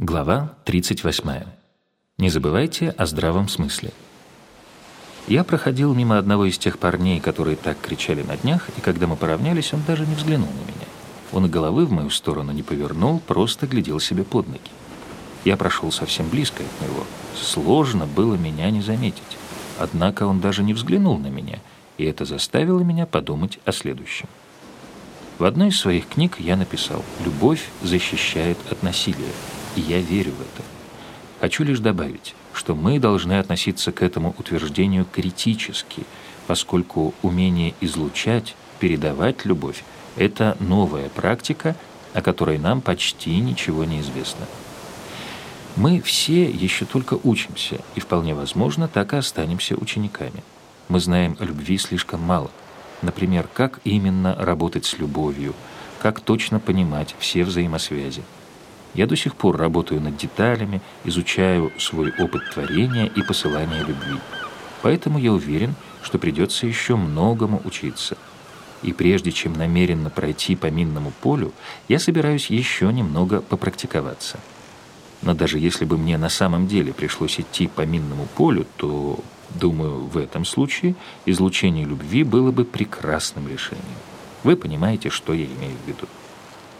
Глава 38. Не забывайте о здравом смысле. Я проходил мимо одного из тех парней, которые так кричали на днях, и когда мы поравнялись, он даже не взглянул на меня. Он и головы в мою сторону не повернул, просто глядел себе под ноги. Я прошел совсем близко от него. Сложно было меня не заметить. Однако он даже не взглянул на меня, и это заставило меня подумать о следующем. В одной из своих книг я написал «Любовь защищает от насилия» и я верю в это. Хочу лишь добавить, что мы должны относиться к этому утверждению критически, поскольку умение излучать, передавать любовь – это новая практика, о которой нам почти ничего не известно. Мы все еще только учимся, и вполне возможно, так и останемся учениками. Мы знаем о любви слишком мало. Например, как именно работать с любовью, как точно понимать все взаимосвязи. Я до сих пор работаю над деталями, изучаю свой опыт творения и посылания любви. Поэтому я уверен, что придется еще многому учиться. И прежде чем намеренно пройти по минному полю, я собираюсь еще немного попрактиковаться. Но даже если бы мне на самом деле пришлось идти по минному полю, то, думаю, в этом случае излучение любви было бы прекрасным решением. Вы понимаете, что я имею в виду.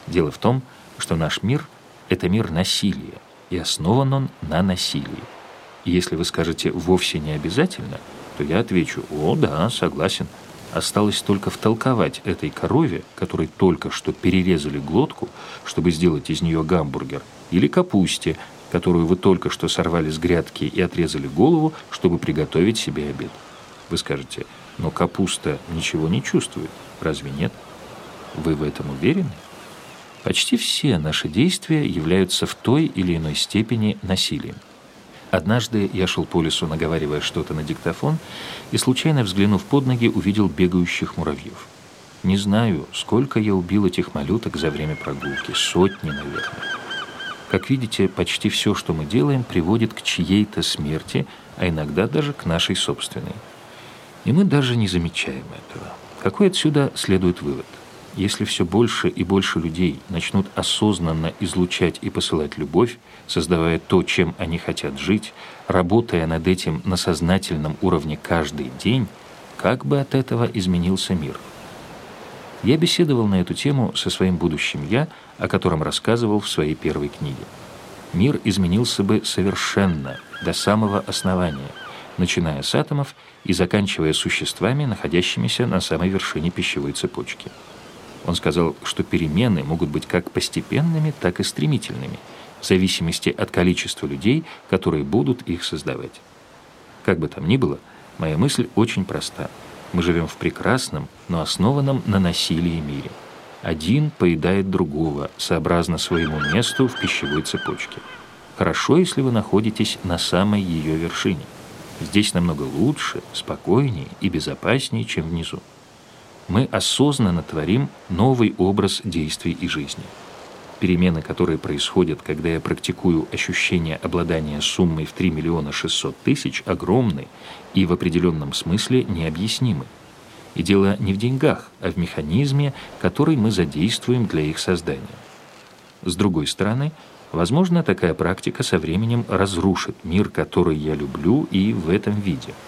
Дело в том, что наш мир – это мир насилия, и основан он на насилии. И если вы скажете «вовсе не обязательно», то я отвечу «О, да, согласен». Осталось только втолковать этой корове, которой только что перерезали глотку, чтобы сделать из нее гамбургер, или капусте, которую вы только что сорвали с грядки и отрезали голову, чтобы приготовить себе обед. Вы скажете, но капуста ничего не чувствует, разве нет? Вы в этом уверены? Почти все наши действия являются в той или иной степени насилием. Однажды я шел по лесу, наговаривая что-то на диктофон, и, случайно взглянув под ноги, увидел бегающих муравьев. Не знаю, сколько я убил этих малюток за время прогулки. Сотни, наверное. Как видите, почти все, что мы делаем, приводит к чьей-то смерти, а иногда даже к нашей собственной. И мы даже не замечаем этого. Какой отсюда следует вывод? Если все больше и больше людей начнут осознанно излучать и посылать любовь, создавая то, чем они хотят жить, работая над этим на сознательном уровне каждый день, как бы от этого изменился мир? Я беседовал на эту тему со своим будущим «я», о котором рассказывал в своей первой книге. Мир изменился бы совершенно, до самого основания, начиная с атомов и заканчивая существами, находящимися на самой вершине пищевой цепочки. Он сказал, что перемены могут быть как постепенными, так и стремительными, в зависимости от количества людей, которые будут их создавать. Как бы там ни было, моя мысль очень проста. Мы живем в прекрасном, но основанном на насилии мире. Один поедает другого, сообразно своему месту в пищевой цепочке. Хорошо, если вы находитесь на самой ее вершине. Здесь намного лучше, спокойнее и безопаснее, чем внизу мы осознанно творим новый образ действий и жизни. Перемены, которые происходят, когда я практикую ощущение обладания суммой в 3 миллиона 600 тысяч, огромны и в определенном смысле необъяснимы. И дело не в деньгах, а в механизме, который мы задействуем для их создания. С другой стороны, возможно, такая практика со временем разрушит мир, который я люблю, и в этом виде –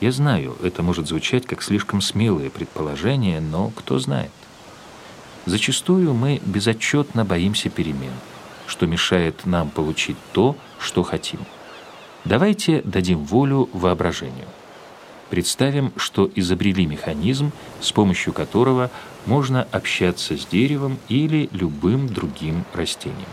я знаю, это может звучать как слишком смелое предположение, но кто знает. Зачастую мы безотчетно боимся перемен, что мешает нам получить то, что хотим. Давайте дадим волю воображению. Представим, что изобрели механизм, с помощью которого можно общаться с деревом или любым другим растением.